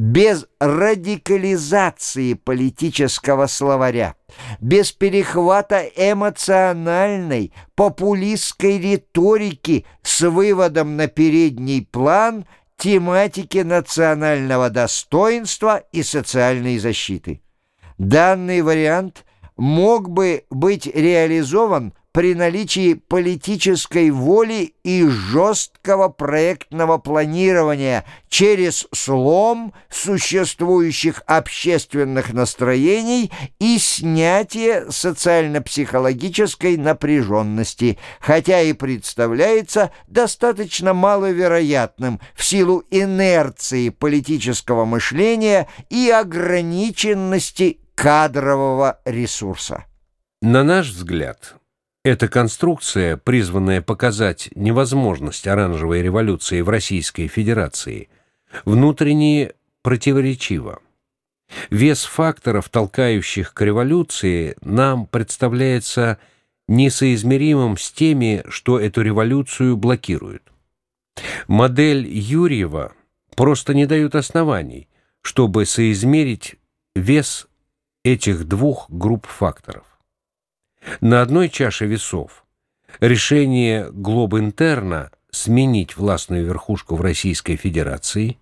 без радикализации политического словаря, без перехвата эмоциональной, популистской риторики с выводом на передний план тематики национального достоинства и социальной защиты. Данный вариант мог бы быть реализован при наличии политической воли и жесткого проектного планирования через слом существующих общественных настроений и снятие социально-психологической напряженности, хотя и представляется достаточно маловероятным в силу инерции политического мышления и ограниченности кадрового ресурса. На наш взгляд, эта конструкция, призванная показать невозможность оранжевой революции в Российской Федерации, внутренне противоречива. Вес факторов, толкающих к революции, нам представляется несоизмеримым с теми, что эту революцию блокируют. Модель Юрьева просто не дает оснований, чтобы соизмерить вес этих двух групп факторов. На одной чаше весов решение Глобинтерна сменить властную верхушку в Российской Федерации,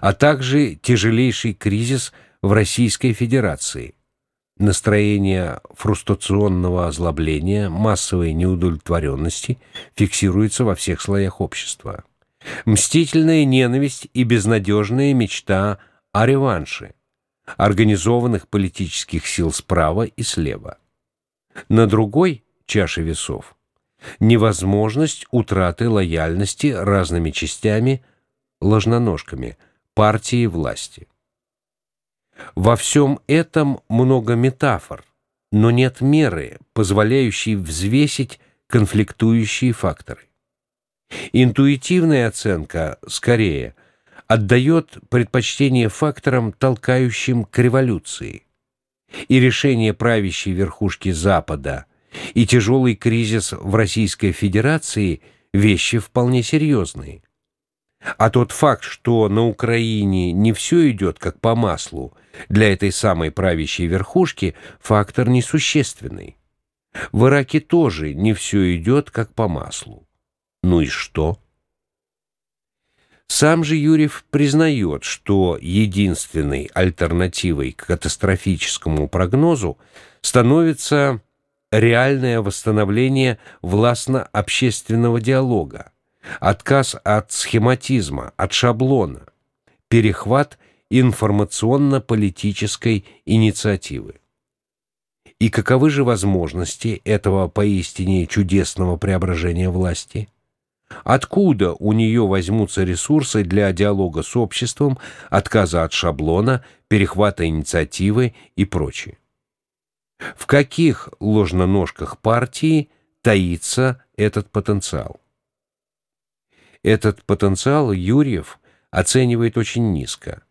а также тяжелейший кризис в Российской Федерации, настроение фрустрационного озлобления, массовой неудовлетворенности фиксируется во всех слоях общества. Мстительная ненависть и безнадежная мечта о реванше, организованных политических сил справа и слева. На другой чаше весов невозможность утраты лояльности разными частями, ложноножками, партии власти. Во всем этом много метафор, но нет меры, позволяющей взвесить конфликтующие факторы. Интуитивная оценка, скорее, отдает предпочтение факторам, толкающим к революции – и решение правящей верхушки Запада, и тяжелый кризис в Российской Федерации – вещи вполне серьезные. А тот факт, что на Украине не все идет как по маслу, для этой самой правящей верхушки – фактор несущественный. В Ираке тоже не все идет как по маслу. Ну и что? Сам же Юрьев признает, что единственной альтернативой к катастрофическому прогнозу становится реальное восстановление властно-общественного диалога, отказ от схематизма, от шаблона, перехват информационно-политической инициативы. И каковы же возможности этого поистине чудесного преображения власти? Откуда у нее возьмутся ресурсы для диалога с обществом, отказа от шаблона, перехвата инициативы и прочее? В каких ложноножках партии таится этот потенциал? Этот потенциал Юрьев оценивает очень низко,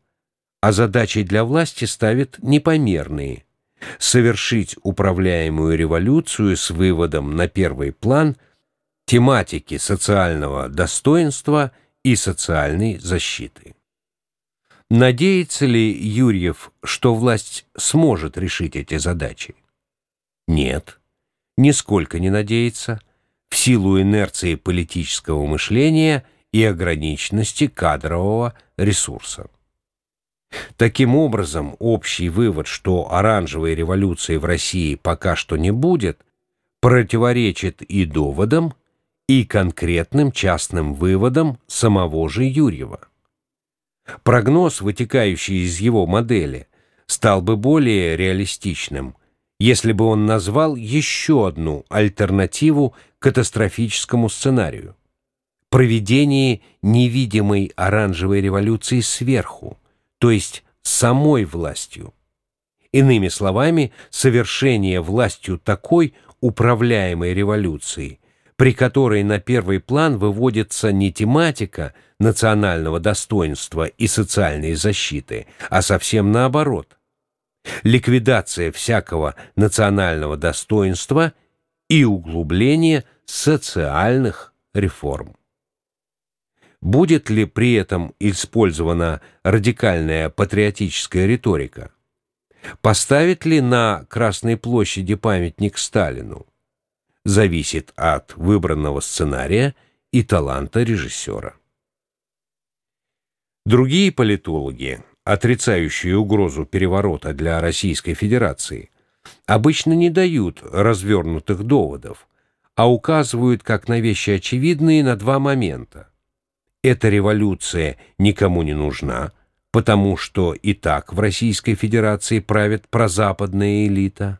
а задачей для власти ставит непомерные – совершить управляемую революцию с выводом на первый план – тематики социального достоинства и социальной защиты. Надеется ли Юрьев, что власть сможет решить эти задачи? Нет, нисколько не надеется, в силу инерции политического мышления и ограниченности кадрового ресурса. Таким образом, общий вывод, что оранжевой революции в России пока что не будет, противоречит и доводам, и конкретным частным выводам самого же Юрьева. Прогноз, вытекающий из его модели, стал бы более реалистичным, если бы он назвал еще одну альтернативу катастрофическому сценарию – проведение невидимой оранжевой революции сверху, то есть самой властью. Иными словами, совершение властью такой управляемой революции – при которой на первый план выводится не тематика национального достоинства и социальной защиты, а совсем наоборот. Ликвидация всякого национального достоинства и углубление социальных реформ. Будет ли при этом использована радикальная патриотическая риторика? Поставит ли на Красной площади памятник Сталину? Зависит от выбранного сценария и таланта режиссера. Другие политологи, отрицающие угрозу переворота для Российской Федерации, обычно не дают развернутых доводов, а указывают как на вещи очевидные на два момента. Эта революция никому не нужна, потому что и так в Российской Федерации правит прозападная элита.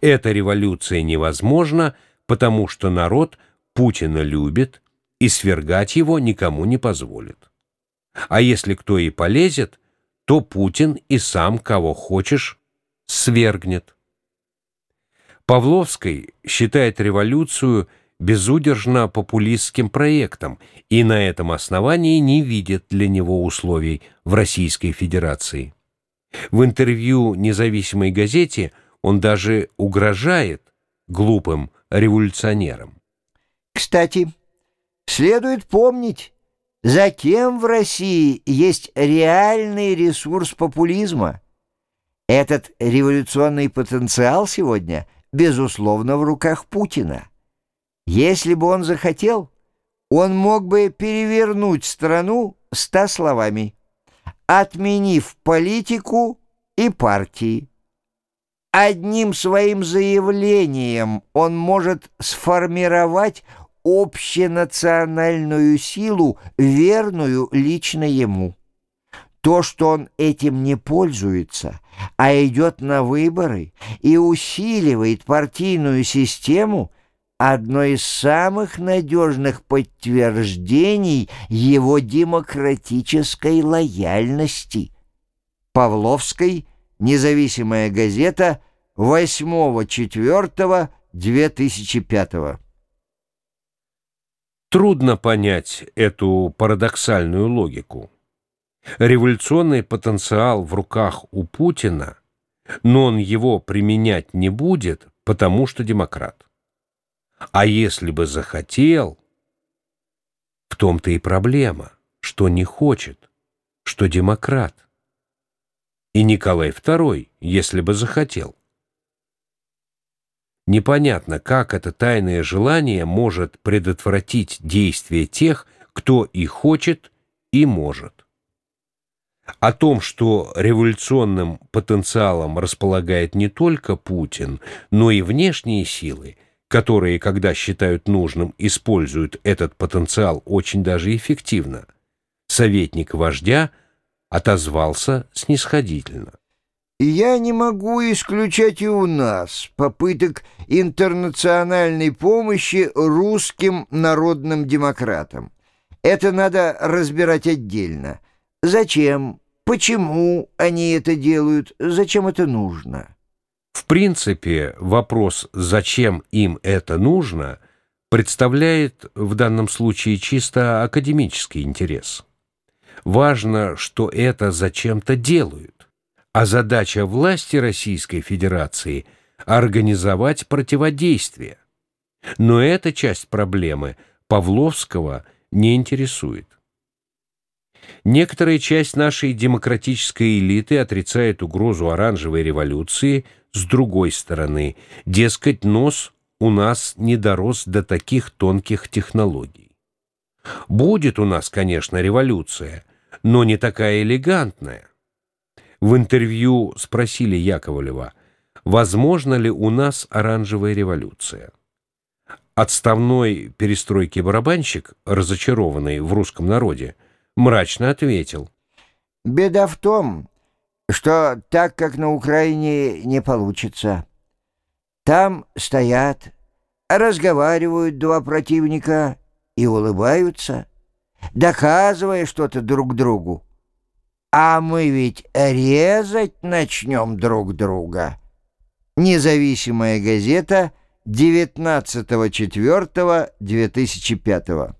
Эта революция невозможна, потому что народ Путина любит и свергать его никому не позволит. А если кто и полезет, то Путин и сам кого хочешь свергнет. Павловский считает революцию безудержно популистским проектом и на этом основании не видит для него условий в Российской Федерации. В интервью независимой газете он даже угрожает глупым революционерам. Кстати, следует помнить, за кем в России есть реальный ресурс популизма. Этот революционный потенциал сегодня – безусловно, в руках Путина. Если бы он захотел, он мог бы перевернуть страну ста словами, отменив политику и партии. Одним своим заявлением он может сформировать общенациональную силу, верную лично ему. То, что он этим не пользуется, а идет на выборы и усиливает партийную систему, одно из самых надежных подтверждений его демократической лояльности. Павловской, независимая газета, 8.4.2005 Трудно понять эту парадоксальную логику. Революционный потенциал в руках у Путина, но он его применять не будет, потому что демократ. А если бы захотел, в том-то и проблема, что не хочет, что демократ. И Николай II, если бы захотел. Непонятно, как это тайное желание может предотвратить действия тех, кто и хочет, и может. О том, что революционным потенциалом располагает не только Путин, но и внешние силы, которые, когда считают нужным, используют этот потенциал очень даже эффективно, советник вождя отозвался снисходительно. Я не могу исключать и у нас попыток интернациональной помощи русским народным демократам. Это надо разбирать отдельно. Зачем? Почему они это делают? Зачем это нужно? В принципе, вопрос «зачем им это нужно» представляет в данном случае чисто академический интерес. Важно, что это зачем-то делают, а задача власти Российской Федерации – организовать противодействие. Но эта часть проблемы Павловского не интересует. Некоторая часть нашей демократической элиты отрицает угрозу оранжевой революции с другой стороны. Дескать, нос у нас не дорос до таких тонких технологий. Будет у нас, конечно, революция, но не такая элегантная. В интервью спросили Яковлева, возможно ли у нас оранжевая революция. Отставной перестройки барабанщик, разочарованный в русском народе, мрачно ответил. «Беда в том, что так, как на Украине, не получится. Там стоят, разговаривают два противника и улыбаются, доказывая что-то друг другу. А мы ведь резать начнем друг друга». Независимая газета 19.04.2005